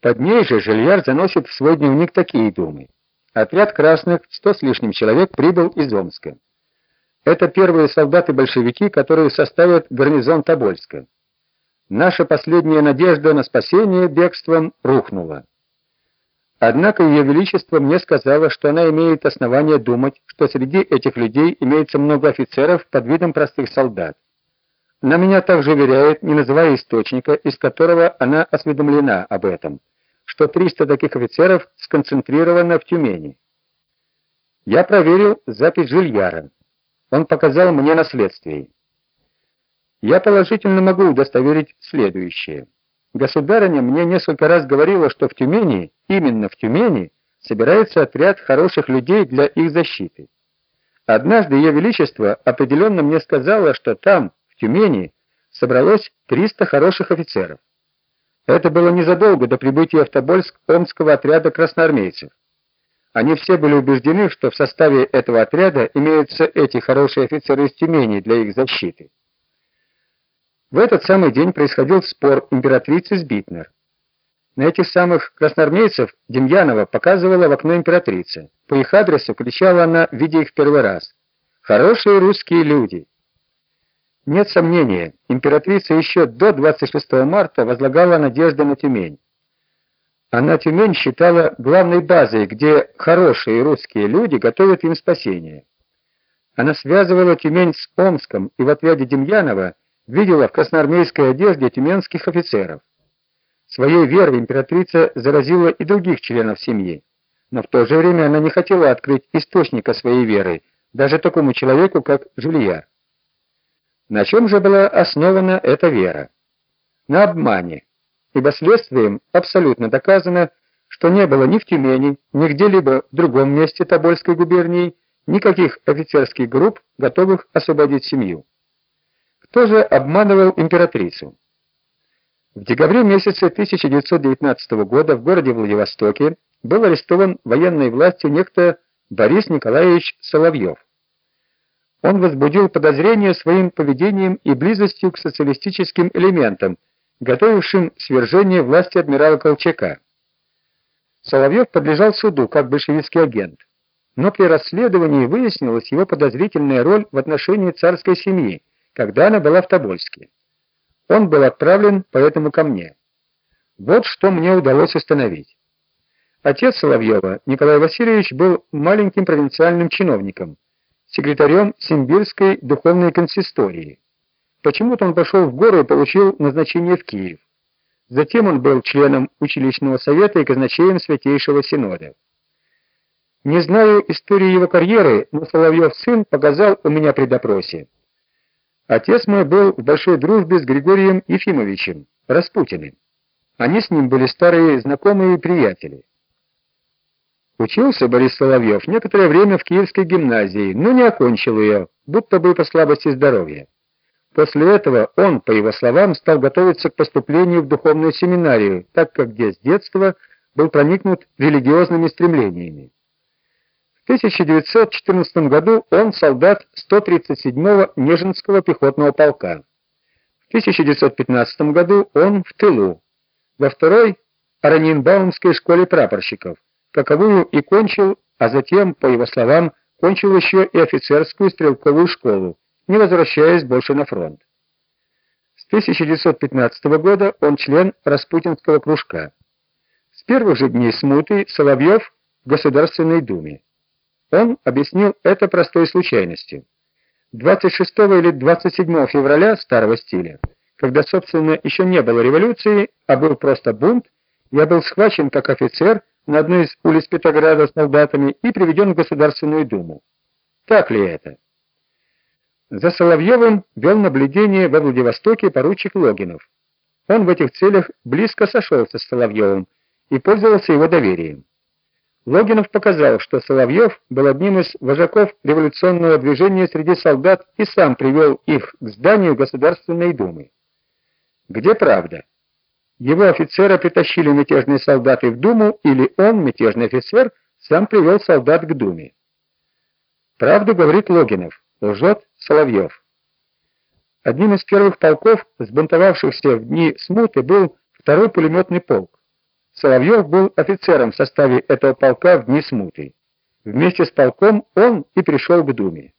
Под ней же Жильяр заносит в свой дневник такие думы. Отряд красных, сто с лишним человек, прибыл из Омска. Это первые солдаты-большевики, которые составят гарнизон Тобольска. Наша последняя надежда на спасение бегством рухнула. Однако Ее Величество мне сказала, что она имеет основание думать, что среди этих людей имеется много офицеров под видом простых солдат. Она меня также уверяет, не называя источника, из которого она осведомлена об этом что 300 таких офицеров сконцентрировано в Тюмени. Я проверил запись Жильяра. Он показал мне наследствие. Я положительно могу удостоверить следующее. Государыня мне несколько раз говорила, что в Тюмени, именно в Тюмени, собирается отряд хороших людей для их защиты. Однажды Ее Величество определенно мне сказала, что там, Тюмени, собралось 300 хороших офицеров. Это было незадолго до прибытия в Тобольск омского отряда красноармейцев. Они все были убеждены, что в составе этого отряда имеются эти хорошие офицеры из Тюмени для их защиты. В этот самый день происходил спор императрицы с Битнер. На этих самых красноармейцев Демьянова показывала в окно императрица. По их адресу кричала она, видя их первый раз: "Хорошие русские люди!" Нет сомнения, императрица еще до 26 марта возлагала надежды на Тюмень. Она Тюмень считала главной базой, где хорошие русские люди готовят им спасение. Она связывала Тюмень с Омском и в отряде Демьянова видела в красноармейской одежде тюменских офицеров. Своей верой императрица заразила и других членов семьи, но в то же время она не хотела открыть источника своей веры даже такому человеку, как Жильяр. На чем же была основана эта вера? На обмане, ибо следствием абсолютно доказано, что не было ни в Тюмени, ни где-либо в другом месте Тобольской губернии никаких офицерских групп, готовых освободить семью. Кто же обманывал императрицу? В декабре месяце 1919 года в городе Владивостоке был арестован военной властью некто Борис Николаевич Соловьев. Он возбудил подозрения своим поведением и близостью к социалистическим элементам, готовившим свержение власти адмирала Колчака. Соловьев подлежал суду как большевистский агент, но при расследовании выяснилась его подозрительная роль в отношении царской семьи, когда она была в Тобольске. Он был отправлен поэтому ко мне. Вот что мне удалось установить. Отец Соловьева, Николай Васильевич, был маленьким провинциальным чиновником секретарем Симбирской духовной консистории. Почему-то он пошел в горы и получил назначение в Киев. Затем он был членом училищного совета и казначеем Святейшего Синода. Не знаю истории его карьеры, но Соловьев сын показал у меня при допросе. Отец мой был в большой дружбе с Григорием Ефимовичем Распутиным. Они с ним были старые знакомые и приятели. Учился Борис Соловьев некоторое время в Киевской гимназии, но не окончил ее, будто бы по слабости здоровья. После этого он, по его словам, стал готовиться к поступлению в духовную семинарию, так как где с детства был проникнут религиозными стремлениями. В 1914 году он солдат 137-го Нежинского пехотного полка. В 1915 году он в тылу, во второй Аранинбаумской школе прапорщиков каковую и кончил, а затем, по его словам, кончил еще и офицерскую стрелковую школу, не возвращаясь больше на фронт. С 1915 года он член Распутинского кружка. С первых же дней смуты Соловьев в Государственной Думе. Он объяснил это простой случайностью. 26 или 27 февраля старого стиля, когда, собственно, еще не было революции, а был просто бунт, я был схвачен как офицер на одной из улиц Петрограда с солдатами и приведен в Государственную Думу. Так ли это? За Соловьевым вел наблюдение во Владивостоке поручик Логинов. Он в этих целях близко сошелся с Соловьевым и пользовался его доверием. Логинов показал, что Соловьев был одним из вожаков революционного движения среди солдат и сам привел их к зданию Государственной Думы. Где правда? Его офицера притащили мятежные солдаты в Думу, или он, мятежный офицер, сам привел солдат к Думе. Правду говорит Логинов, лжет Соловьев. Одним из первых полков, сбунтовавшихся в дни смуты, был второй пулеметный полк. Соловьев был офицером в составе этого полка в дни смуты. Вместе с полком он и пришел к Думе.